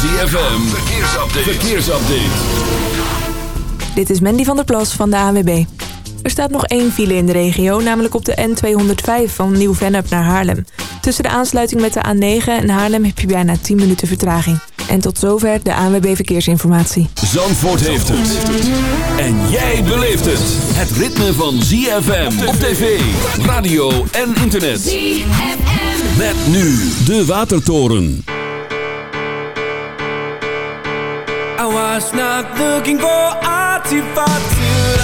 ZFM, verkeersupdate. verkeersupdate. Dit is Mandy van der Plas van de ANWB. Er staat nog één file in de regio, namelijk op de N205 van Nieuw-Vennep naar Haarlem. Tussen de aansluiting met de A9 en Haarlem heb je bijna 10 minuten vertraging. En tot zover de ANWB Verkeersinformatie. Zandvoort heeft het. En jij beleeft het. Het ritme van ZFM op tv, radio en internet. ZFM. Met nu de Watertoren. I was not looking for artifacts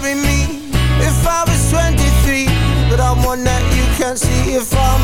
marry me if I was 23? But I'm one that you can't see if I'm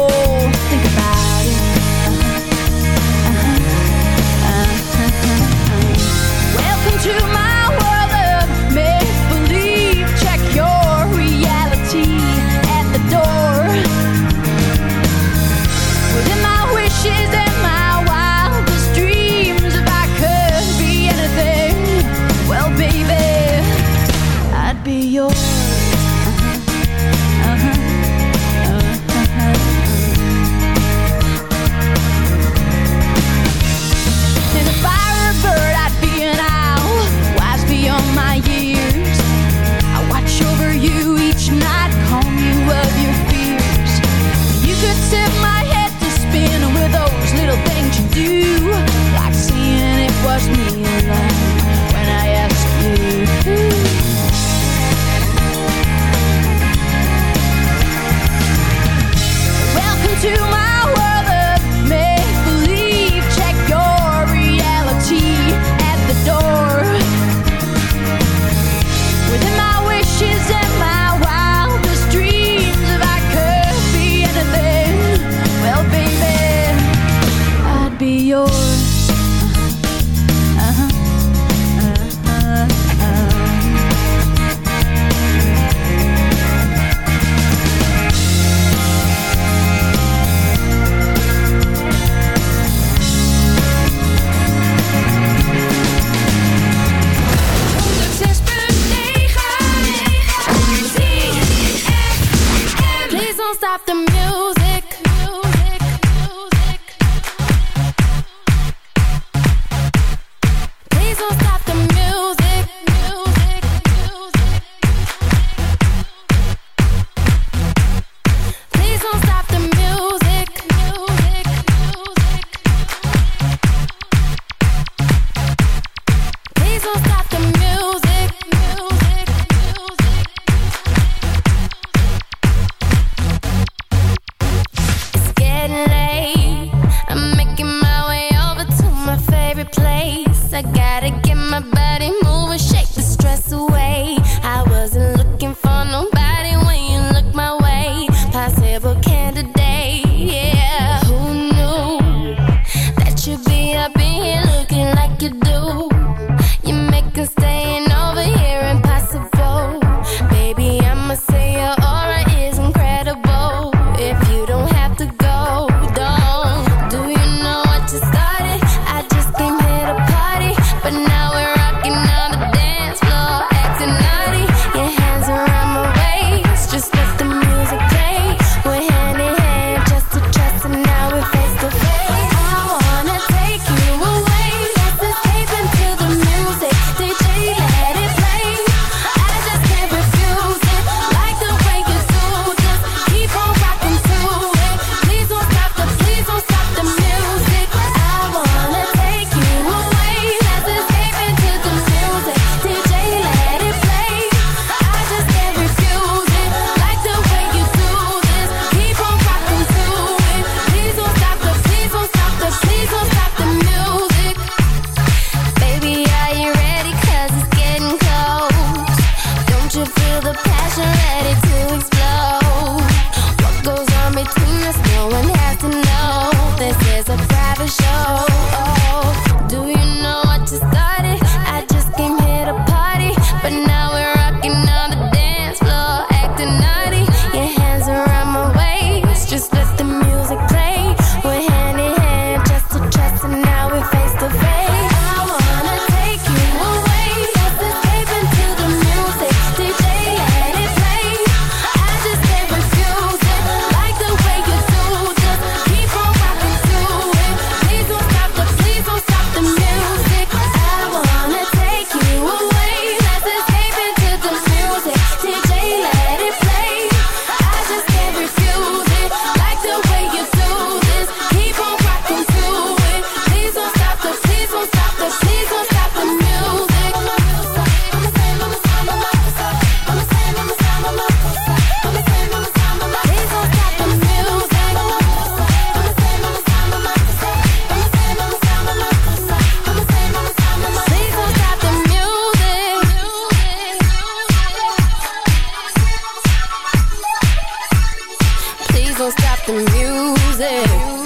Don't stop the music.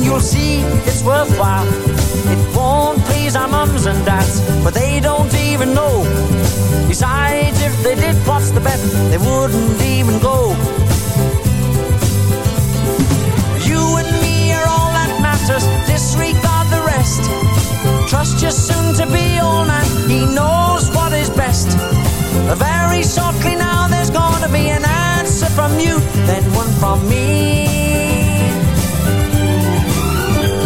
And you'll see it's worthwhile. It won't please our mums and dads, but they don't even know. Besides, if they did, what's the bet? They wouldn't even go. You and me are all that matters, disregard the rest. Trust your soon to be old man, he knows what is best. Very shortly now, there's gonna be an answer from you, then one from me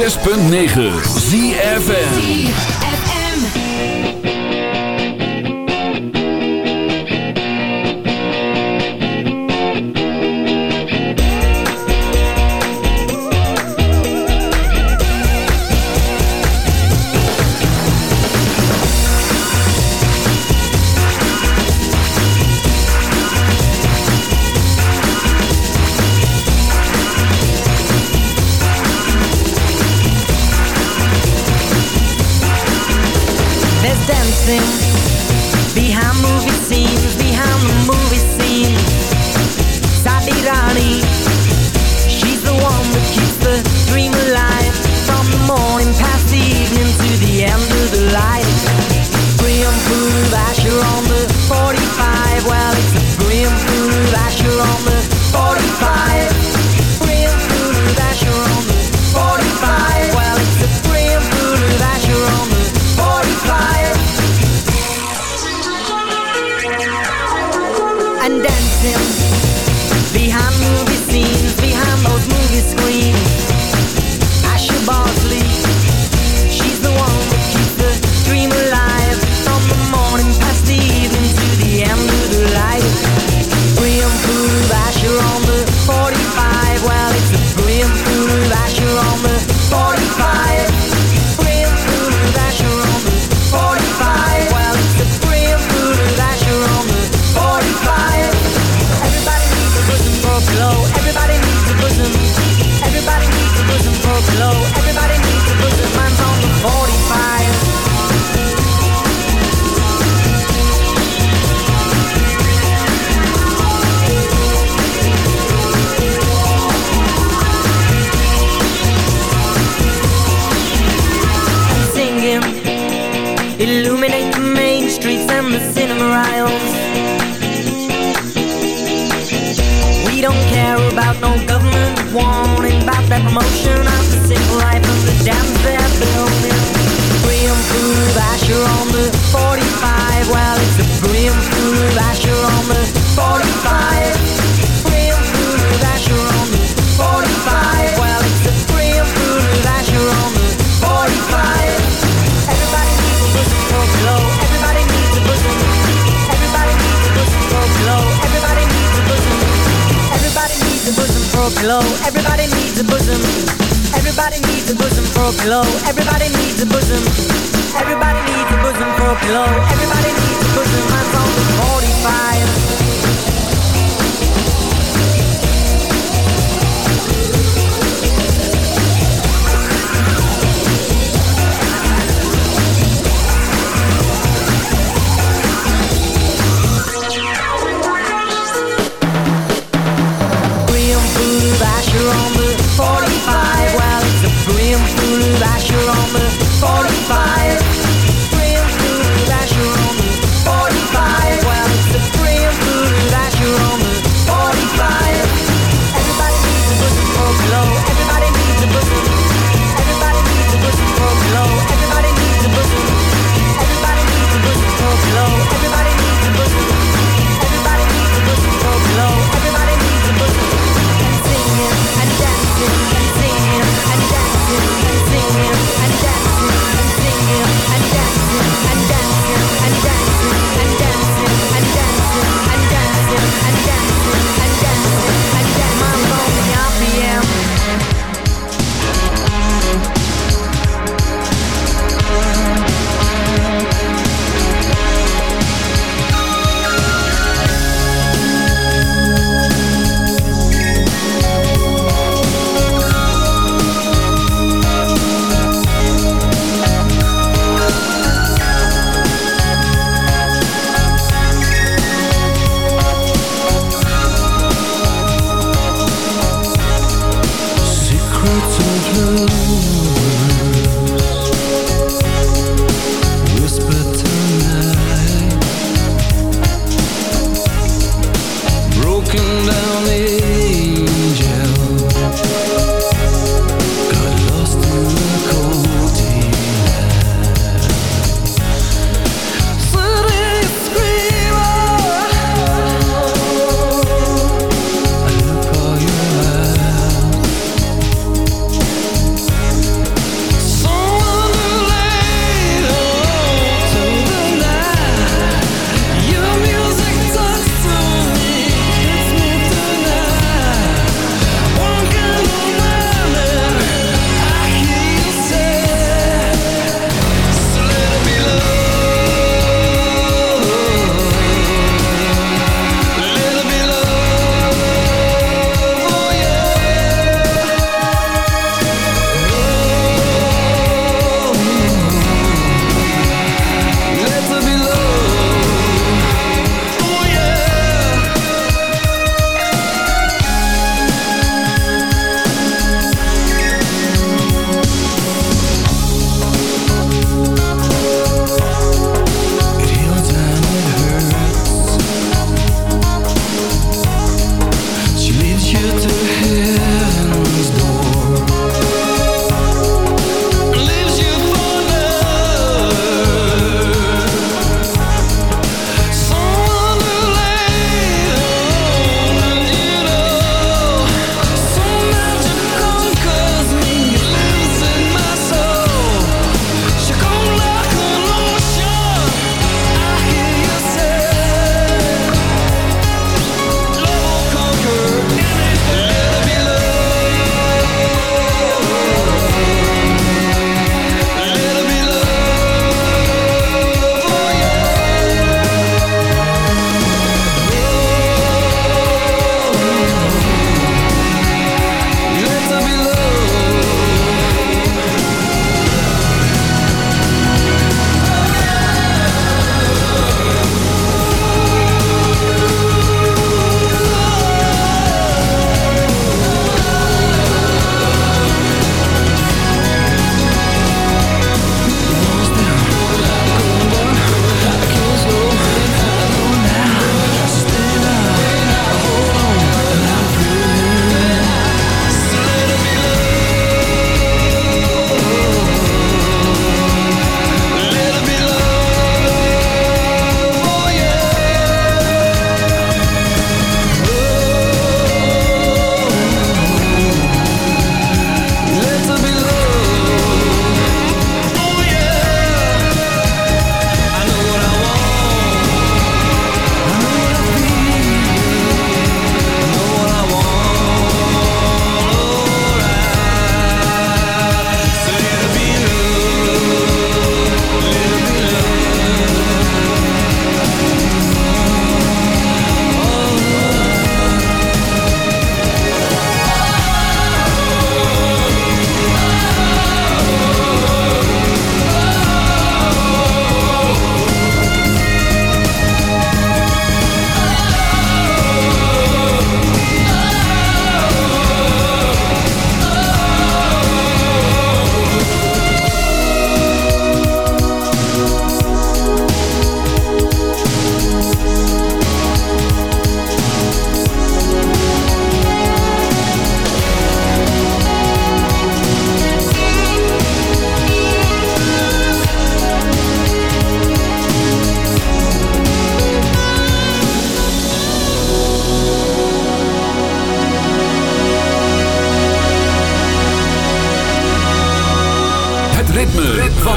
106.9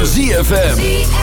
ZFM.